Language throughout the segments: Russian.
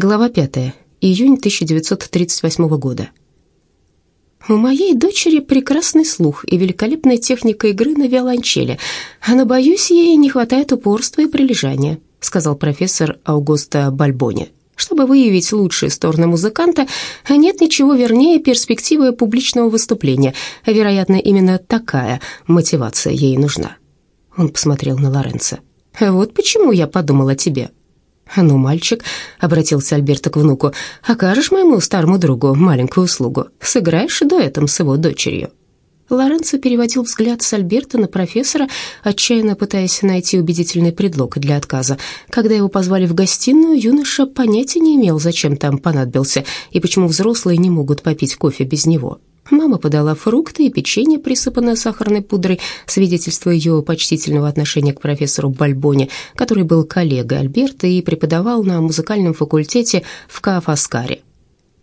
Глава 5. Июнь 1938 года. У моей дочери прекрасный слух и великолепная техника игры на виолончели, но, боюсь, ей не хватает упорства и прилежания, сказал профессор Аугуста Бальбони. Чтобы выявить лучшие стороны музыканта, нет ничего вернее перспективы публичного выступления. Вероятно, именно такая мотивация ей нужна. Он посмотрел на Лоренцо. «Вот почему я подумал о тебе», «Ну, мальчик», — обратился Альберто к внуку, — «окажешь моему старому другу маленькую услугу, сыграешь дуэтом с его дочерью». Лоренцо переводил взгляд с Альберта на профессора, отчаянно пытаясь найти убедительный предлог для отказа. Когда его позвали в гостиную, юноша понятия не имел, зачем там понадобился и почему взрослые не могут попить кофе без него. Мама подала фрукты и печенье, присыпанное сахарной пудрой, свидетельство ее почтительного отношения к профессору Бальбоне, который был коллегой Альберта и преподавал на музыкальном факультете в Каафаскаре.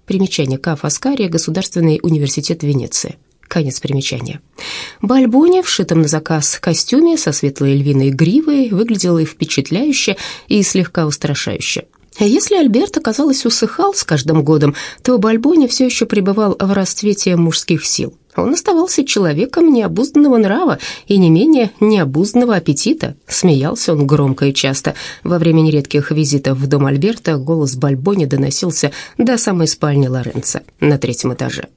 Примечание Каафаскаре – Государственный университет Венеции. Конец примечания. Бальбони в шитом на заказ костюме со светлой львиной гривой выглядел и впечатляюще, и слегка устрашающе. А если Альберт, казалось, усыхал с каждым годом, то Бальбони все еще пребывал в расцвете мужских сил. Он оставался человеком необузданного нрава и не менее необузданного аппетита. Смеялся он громко и часто. Во время нередких визитов в дом Альберта голос Бальбони доносился до самой спальни Лоренца на третьем этаже.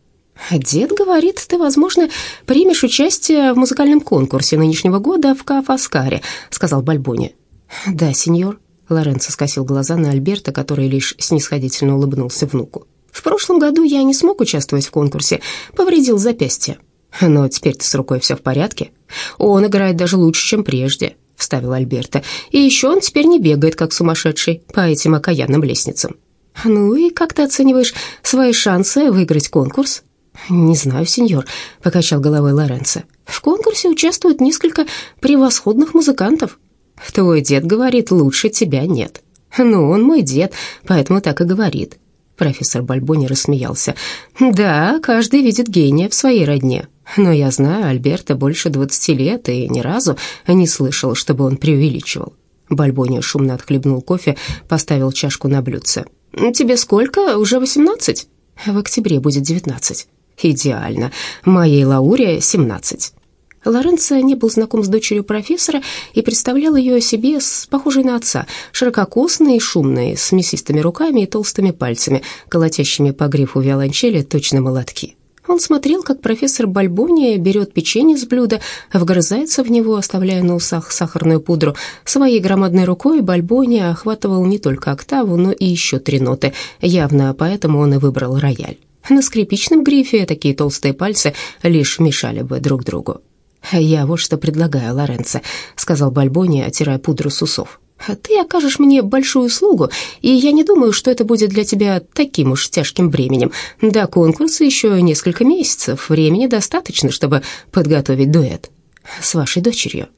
«Дед говорит, ты, возможно, примешь участие в музыкальном конкурсе нынешнего года в Кафаскаре», — сказал Бальбони. «Да, сеньор», Лоренцо скосил глаза на Альберта, который лишь снисходительно улыбнулся внуку. «В прошлом году я не смог участвовать в конкурсе, повредил запястье. Но теперь-то с рукой все в порядке. Он играет даже лучше, чем прежде», — вставил Альберта. «И еще он теперь не бегает, как сумасшедший, по этим окаянным лестницам». «Ну и как ты оцениваешь свои шансы выиграть конкурс?» «Не знаю, сеньор», — покачал головой Лоренцо. «В конкурсе участвуют несколько превосходных музыкантов. Твой дед говорит, лучше тебя нет. Ну, он мой дед, поэтому так и говорит. Профессор Бальбони рассмеялся. Да, каждый видит гения в своей родне. Но я знаю Альберта больше двадцати лет и ни разу не слышал, чтобы он преувеличивал. Бальбони шумно отхлебнул кофе, поставил чашку на блюдце. «Тебе сколько? Уже восемнадцать?» «В октябре будет девятнадцать». «Идеально. Моей Лауре семнадцать». Лоренцо не был знаком с дочерью профессора и представлял ее себе с похожей на отца, ширококосной и шумной, с мясистыми руками и толстыми пальцами, колотящими по грифу виолончели точно молотки. Он смотрел, как профессор Бальбони берет печенье с блюда, вгрызается в него, оставляя на усах сахарную пудру. Своей громадной рукой Бальбони охватывал не только октаву, но и еще три ноты. Явно поэтому он и выбрал рояль. На скрипичном грифе такие толстые пальцы лишь мешали бы друг другу. «Я вот что предлагаю, Лоренцо», — сказал Бальбони, отирая пудру с усов. «Ты окажешь мне большую услугу, и я не думаю, что это будет для тебя таким уж тяжким бременем. До конкурса еще несколько месяцев, времени достаточно, чтобы подготовить дуэт с вашей дочерью».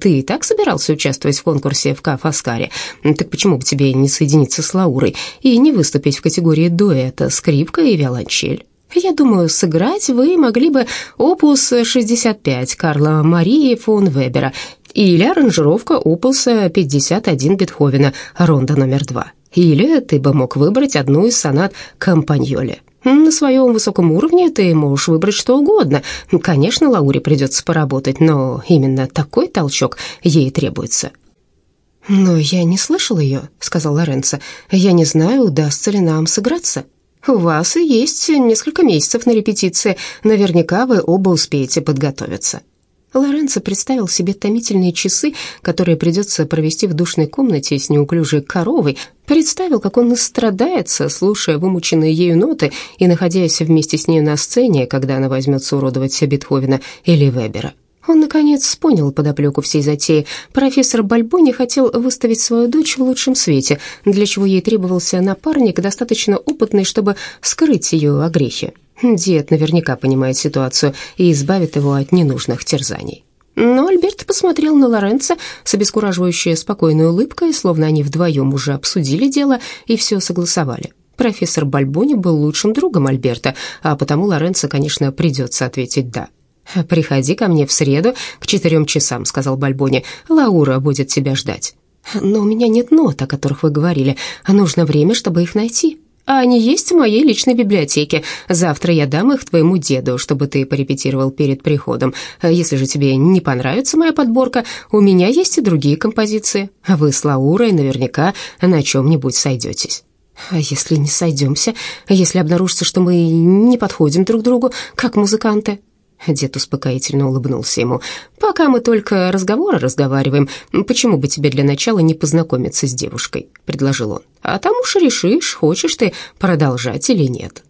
«Ты и так собирался участвовать в конкурсе в Кафаскаре, так почему бы тебе не соединиться с Лаурой и не выступить в категории дуэта скрипка и виолончель?» Я думаю, сыграть вы могли бы опус 65 Карла Марии фон Вебера или аранжировка опуса 51 Бетховена, ронда номер два. Или ты бы мог выбрать одну из сонат Кампаньоли. На своем высоком уровне ты можешь выбрать что угодно. Конечно, Лауре придется поработать, но именно такой толчок ей требуется. «Но я не слышал ее», — сказал Лоренцо. «Я не знаю, удастся ли нам сыграться». У вас и есть несколько месяцев на репетиции. Наверняка вы оба успеете подготовиться». Лоренцо представил себе томительные часы, которые придется провести в душной комнате с неуклюжей коровой, представил, как он страдается, слушая вымученные ею ноты и находясь вместе с ней на сцене, когда она возьмется уродовать Бетховена или Вебера. Он, наконец, понял подоплеку всей затеи. Профессор Бальбони хотел выставить свою дочь в лучшем свете, для чего ей требовался напарник, достаточно опытный, чтобы скрыть ее огрехи. Дед наверняка понимает ситуацию и избавит его от ненужных терзаний. Но Альберт посмотрел на Лоренцо с обескураживающей спокойной улыбкой, словно они вдвоем уже обсудили дело и все согласовали. Профессор Бальбони был лучшим другом Альберта, а потому Лоренцо, конечно, придется ответить «да». «Приходи ко мне в среду к четырем часам», — сказал Бальбони. «Лаура будет тебя ждать». Но у меня нет нот, о которых вы говорили. Нужно время, чтобы их найти. А они есть в моей личной библиотеке. Завтра я дам их твоему деду, чтобы ты порепетировал перед приходом. Если же тебе не понравится моя подборка, у меня есть и другие композиции. Вы с Лаурой наверняка на чем-нибудь сойдетесь. А если не сойдемся? Если обнаружится, что мы не подходим друг другу, как музыканты?» Дед успокоительно улыбнулся ему. «Пока мы только разговоры разговариваем, почему бы тебе для начала не познакомиться с девушкой?» — предложил он. «А там уж решишь, хочешь ты продолжать или нет».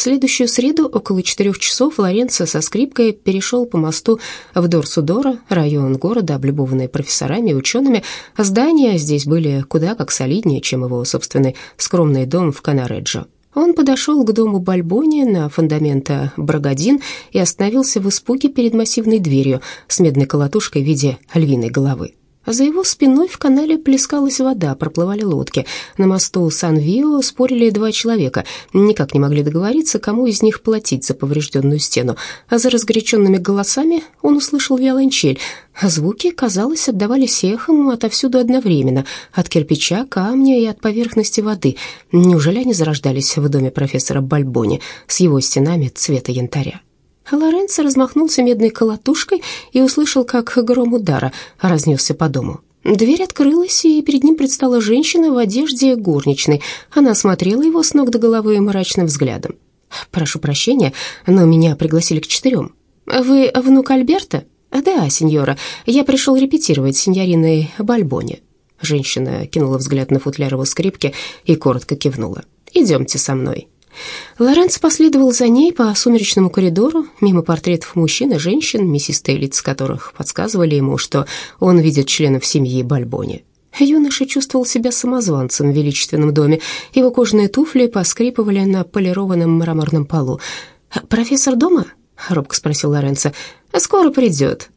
В следующую среду около четырех часов Лоренцо со скрипкой перешел по мосту в Дорсудора, район города, облюбованный профессорами и учеными. Здания здесь были куда как солиднее, чем его собственный скромный дом в Канареджо. Он подошел к дому Бальбони на фундамента Брагадин и остановился в испуге перед массивной дверью с медной колотушкой в виде львиной головы. За его спиной в канале плескалась вода, проплывали лодки. На мосту Сан-Вио спорили два человека, никак не могли договориться, кому из них платить за поврежденную стену. А за разгоряченными голосами он услышал виолончель. А звуки, казалось, отдавались эхом отовсюду одновременно, от кирпича, камня и от поверхности воды. Неужели они зарождались в доме профессора Бальбони с его стенами цвета янтаря? Лоренцо размахнулся медной колотушкой и услышал, как гром удара разнесся по дому. Дверь открылась, и перед ним предстала женщина в одежде горничной. Она смотрела его с ног до головы мрачным взглядом. «Прошу прощения, но меня пригласили к четырем. Вы внук Альберта?» «Да, сеньора, я пришел репетировать с сеньориной Бальбони». Женщина кинула взгляд на футляр его скрипки и коротко кивнула. «Идемте со мной». Лоренц последовал за ней по сумеречному коридору, мимо портретов мужчин и женщин, мясистые лица которых подсказывали ему, что он видит членов семьи Бальбони. Юноша чувствовал себя самозванцем в величественном доме. Его кожаные туфли поскрипывали на полированном мраморном полу. «Профессор дома?» — робко спросил Лоренцо. «Скоро придет».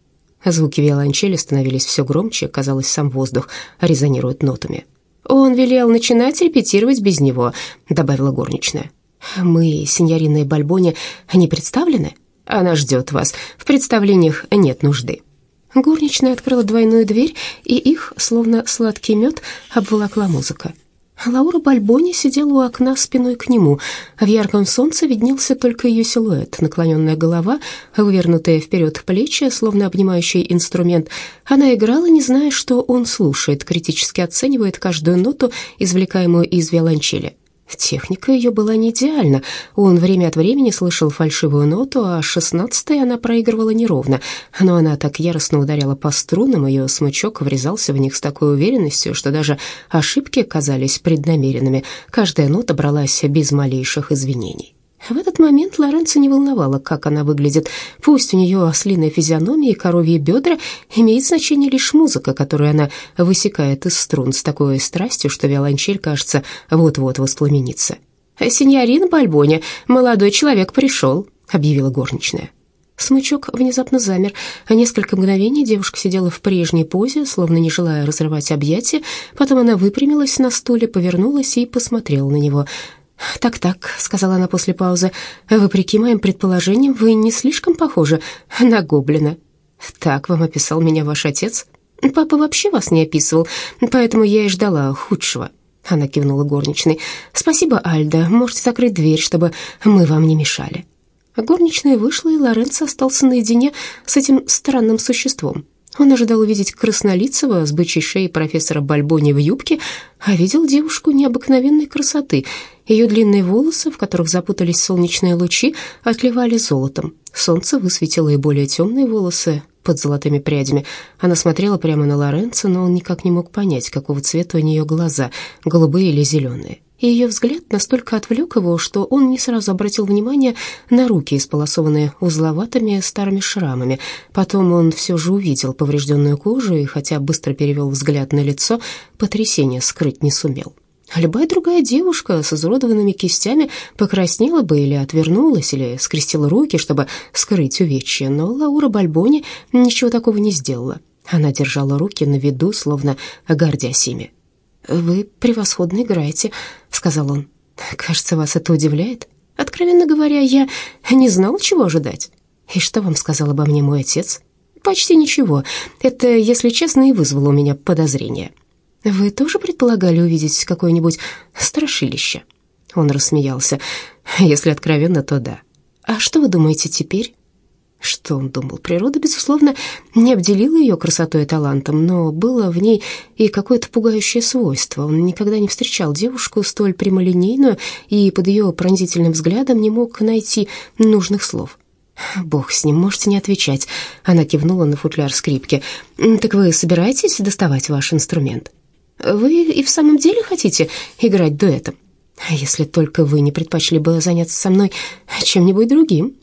Звуки виолончели становились все громче, казалось, сам воздух резонирует нотами. «Он велел начинать репетировать без него», — добавила горничная. «Мы, сеньорина Бальбони, не представлены? Она ждет вас. В представлениях нет нужды». Горничная открыла двойную дверь, и их, словно сладкий мед, обволокла музыка. Лаура Бальбони сидела у окна спиной к нему. В ярком солнце виднелся только ее силуэт, наклоненная голова, вывернутые вперед плечи, словно обнимающий инструмент. Она играла, не зная, что он слушает, критически оценивает каждую ноту, извлекаемую из виолончели. Техника ее была не идеальна. Он время от времени слышал фальшивую ноту, а шестнадцатой она проигрывала неровно. Но она так яростно ударяла по струнам, ее смычок врезался в них с такой уверенностью, что даже ошибки казались преднамеренными. Каждая нота бралась без малейших извинений. В этот момент Лоренцо не волновало, как она выглядит. Пусть у нее ослиная физиономия и коровьи бедра, имеет значение лишь музыка, которую она высекает из струн с такой страстью, что виолончель, кажется, вот-вот воспламенится. «Синьорина Бальбони, молодой человек пришел», — объявила горничная. Смычок внезапно замер. Несколько мгновений девушка сидела в прежней позе, словно не желая разрывать объятия. Потом она выпрямилась на стуле, повернулась и посмотрела на него — «Так-так», — сказала она после паузы, — «вопреки моим предположениям, вы не слишком похожи на гоблина». «Так вам описал меня ваш отец?» «Папа вообще вас не описывал, поэтому я и ждала худшего». Она кивнула горничной. «Спасибо, Альда. Можете закрыть дверь, чтобы мы вам не мешали». Горничная вышла, и Лоренцо остался наедине с этим странным существом. Он ожидал увидеть краснолицего с бычьей шеей профессора Бальбони в юбке, а видел девушку необыкновенной красоты. Ее длинные волосы, в которых запутались солнечные лучи, отливали золотом. Солнце высветило и более темные волосы под золотыми прядями. Она смотрела прямо на Лоренцо, но он никак не мог понять, какого цвета у нее глаза, голубые или зеленые и ее взгляд настолько отвлек его, что он не сразу обратил внимание на руки, исполосованные узловатыми старыми шрамами. Потом он все же увидел поврежденную кожу и, хотя быстро перевел взгляд на лицо, потрясение скрыть не сумел. Любая другая девушка с изуродованными кистями покраснела бы или отвернулась, или скрестила руки, чтобы скрыть увечья, но Лаура Бальбони ничего такого не сделала. Она держала руки на виду, словно гордясь ими. «Вы превосходно играете», — сказал он. «Кажется, вас это удивляет. Откровенно говоря, я не знал, чего ожидать. И что вам сказал обо мне мой отец?» почти ничего. Это, если честно, и вызвало у меня подозрение. Вы тоже предполагали увидеть какое-нибудь страшилище? Он рассмеялся. Если откровенно, то да. А что вы думаете теперь? Что он думал? Природа, безусловно, не обделила ее красотой и талантом, но было в ней и какое-то пугающее свойство. Он никогда не встречал девушку столь прямолинейную и под ее пронзительным взглядом не мог найти нужных слов. «Бог с ним, можете не отвечать», — она кивнула на футляр скрипки. «Так вы собираетесь доставать ваш инструмент? Вы и в самом деле хотите играть дуэтом? Если только вы не предпочли бы заняться со мной чем-нибудь другим».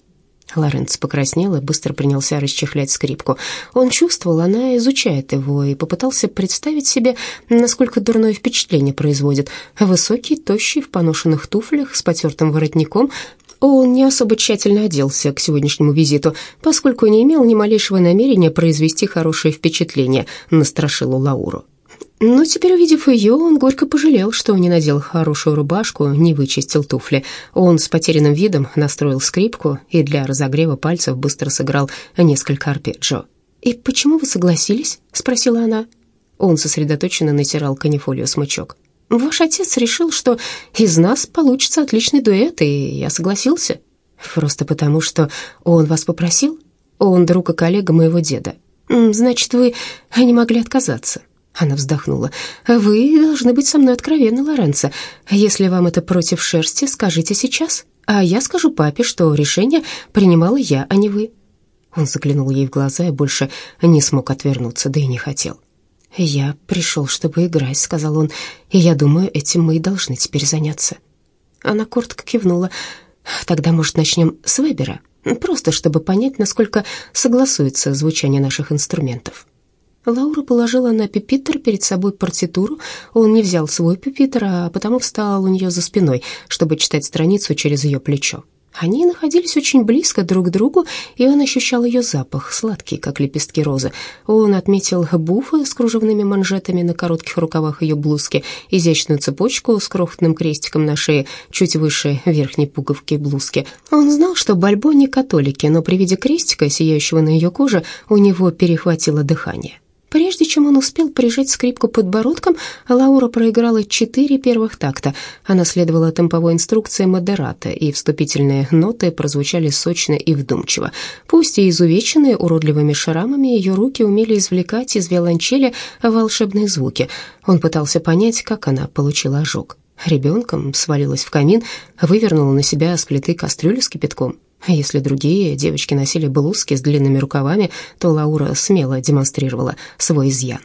Лоренц покраснел и быстро принялся расчехлять скрипку. Он чувствовал, она изучает его, и попытался представить себе, насколько дурное впечатление производит. Высокий, тощий, в поношенных туфлях, с потертым воротником. Он не особо тщательно оделся к сегодняшнему визиту, поскольку не имел ни малейшего намерения произвести хорошее впечатление на страшилу Лауру. Но теперь, увидев ее, он горько пожалел, что не надел хорошую рубашку, не вычистил туфли. Он с потерянным видом настроил скрипку и для разогрева пальцев быстро сыграл несколько арпеджио. «И почему вы согласились?» — спросила она. Он сосредоточенно натирал канифолию смычок. «Ваш отец решил, что из нас получится отличный дуэт, и я согласился. Просто потому, что он вас попросил? Он друг и коллега моего деда. Значит, вы не могли отказаться». Она вздохнула. «Вы должны быть со мной откровенны, Лоренцо. Если вам это против шерсти, скажите сейчас, а я скажу папе, что решение принимала я, а не вы». Он заглянул ей в глаза и больше не смог отвернуться, да и не хотел. «Я пришел, чтобы играть», — сказал он, — «и я думаю, этим мы и должны теперь заняться». Она коротко кивнула. «Тогда, может, начнем с Вебера, просто чтобы понять, насколько согласуется звучание наших инструментов». Лаура положила на пюпитр перед собой партитуру. Он не взял свой пюпитр, а потому встал у нее за спиной, чтобы читать страницу через ее плечо. Они находились очень близко друг к другу, и он ощущал ее запах, сладкий, как лепестки розы. Он отметил буфы с кружевными манжетами на коротких рукавах ее блузки, изящную цепочку с крохотным крестиком на шее, чуть выше верхней пуговки блузки. Он знал, что Бальбо не католики, но при виде крестика, сияющего на ее коже, у него перехватило дыхание. Прежде чем он успел прижать скрипку подбородком, Лаура проиграла четыре первых такта. Она следовала темповой инструкции модерата, и вступительные ноты прозвучали сочно и вдумчиво. Пусть и изувеченные уродливыми шрамами, ее руки умели извлекать из виолончели волшебные звуки. Он пытался понять, как она получила ожог. Ребенком свалилась в камин, вывернула на себя с плиты кастрюлю с кипятком. А если другие девочки носили блузки с длинными рукавами, то Лаура смело демонстрировала свой изъян.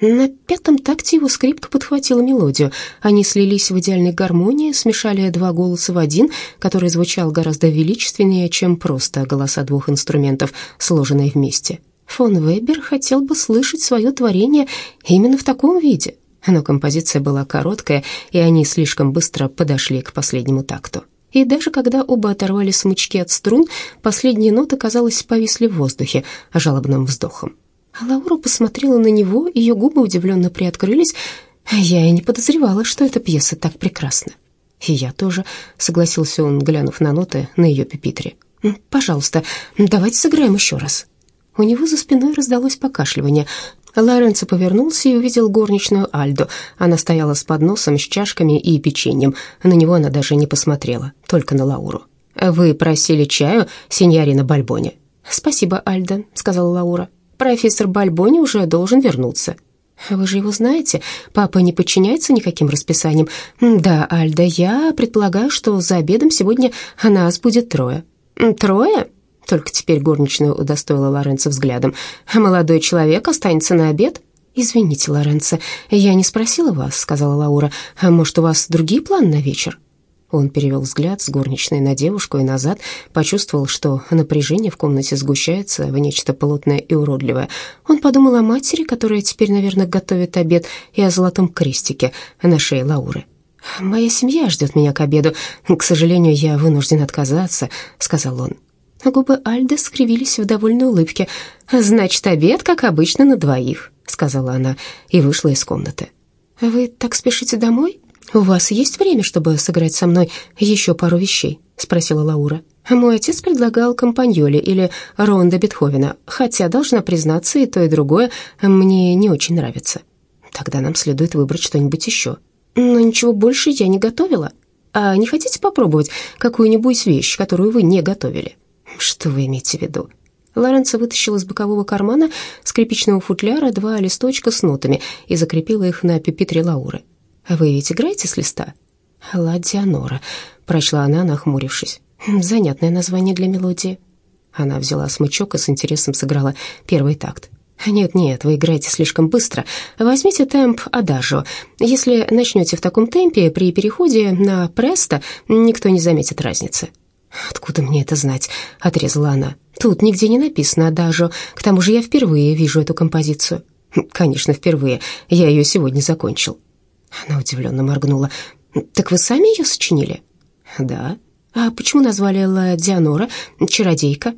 На пятом такте его скрипка подхватила мелодию. Они слились в идеальной гармонии, смешали два голоса в один, который звучал гораздо величественнее, чем просто голоса двух инструментов, сложенные вместе. Фон Вебер хотел бы слышать свое творение именно в таком виде, но композиция была короткая, и они слишком быстро подошли к последнему такту. И даже когда оба оторвали смычки от струн, последние ноты, казалось, повисли в воздухе жалобным вздохом. А Лаура посмотрела на него, ее губы удивленно приоткрылись. «Я и не подозревала, что эта пьеса так прекрасна». «И я тоже», — согласился он, глянув на ноты на ее пепитре. «Пожалуйста, давайте сыграем еще раз». У него за спиной раздалось покашливание. Лоренцо повернулся и увидел горничную Альду. Она стояла с подносом, с чашками и печеньем. На него она даже не посмотрела, только на Лауру. «Вы просили чаю, сеньорина Бальбони?» «Спасибо, Альда», — сказала Лаура. «Профессор Бальбони уже должен вернуться». «Вы же его знаете? Папа не подчиняется никаким расписаниям?» «Да, Альда, я предполагаю, что за обедом сегодня нас будет трое». «Трое?» Только теперь горничная удостоила Лоренцо взглядом. «Молодой человек останется на обед?» «Извините, Лоренцо, я не спросила вас», — сказала Лаура. «А может, у вас другие планы на вечер?» Он перевел взгляд с горничной на девушку и назад, почувствовал, что напряжение в комнате сгущается в нечто плотное и уродливое. Он подумал о матери, которая теперь, наверное, готовит обед, и о золотом крестике на шее Лауры. «Моя семья ждет меня к обеду. К сожалению, я вынужден отказаться», — сказал он. Губы Альды скривились в довольной улыбке. «Значит, обед, как обычно, на двоих», — сказала она и вышла из комнаты. «Вы так спешите домой? У вас есть время, чтобы сыграть со мной еще пару вещей?» — спросила Лаура. Мой отец предлагал компаньоли или ронда Бетховена, хотя, должна признаться, и то, и другое мне не очень нравится. Тогда нам следует выбрать что-нибудь еще. Но ничего больше я не готовила. А не хотите попробовать какую-нибудь вещь, которую вы не готовили? Что вы имеете в виду? Лоренцо вытащил из бокового кармана скрипичного футляра два листочка с нотами и закрепила их на пюпитре Лауры. «Вы ведь играете с листа?» «Ла Дианора», — прочла она, нахмурившись. «Занятное название для мелодии». Она взяла смычок и с интересом сыграла первый такт. «Нет-нет, вы играете слишком быстро. Возьмите темп адажио. Если начнете в таком темпе, при переходе на престо никто не заметит разницы». «Откуда мне это знать?» — отрезала она. «Тут нигде не написано адажио. К тому же я впервые вижу эту композицию». «Конечно, впервые. Я ее сегодня закончил». Она удивленно моргнула. «Так вы сами ее сочинили?» «Да». «А почему назвали Ла Дианора, чародейка?»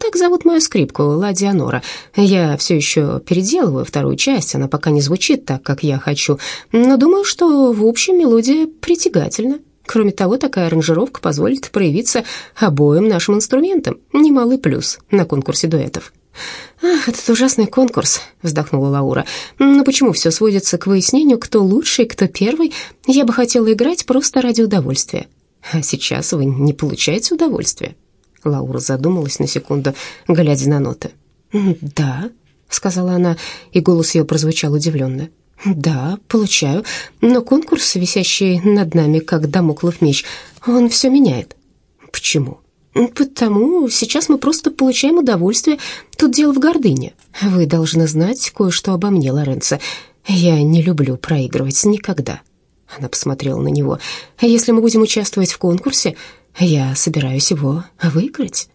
Так зовут мою скрипку, Ла Дианора. Я все еще переделываю вторую часть, она пока не звучит так, как я хочу, но думаю, что в общем мелодия притягательна. Кроме того, такая аранжировка позволит проявиться обоим нашим инструментам. Немалый плюс на конкурсе дуэтов. «Ах, этот ужасный конкурс», — вздохнула Лаура. «Но почему все сводится к выяснению, кто лучший, кто первый? Я бы хотела играть просто ради удовольствия». «А сейчас вы не получаете удовольствия?» Лаура задумалась на секунду, глядя на ноты. «Да», — сказала она, и голос ее прозвучал удивленно. «Да, получаю, но конкурс, висящий над нами, как дамоклов меч, он все меняет». «Почему?» «Потому сейчас мы просто получаем удовольствие. Тут дело в гордыне. Вы должны знать кое-что обо мне, Лоренцо. Я не люблю проигрывать никогда». Она посмотрела на него. «Если мы будем участвовать в конкурсе, я собираюсь его выиграть».